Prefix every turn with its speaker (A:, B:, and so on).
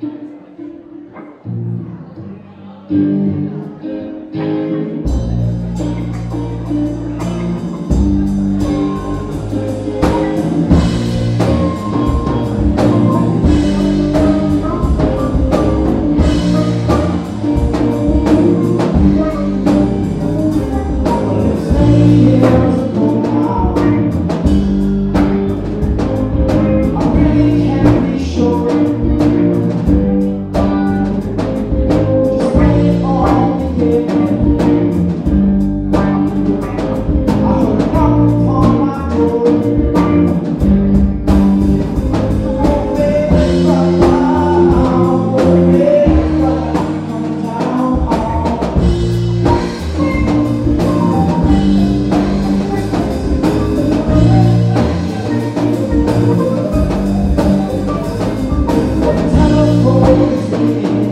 A: Thank You.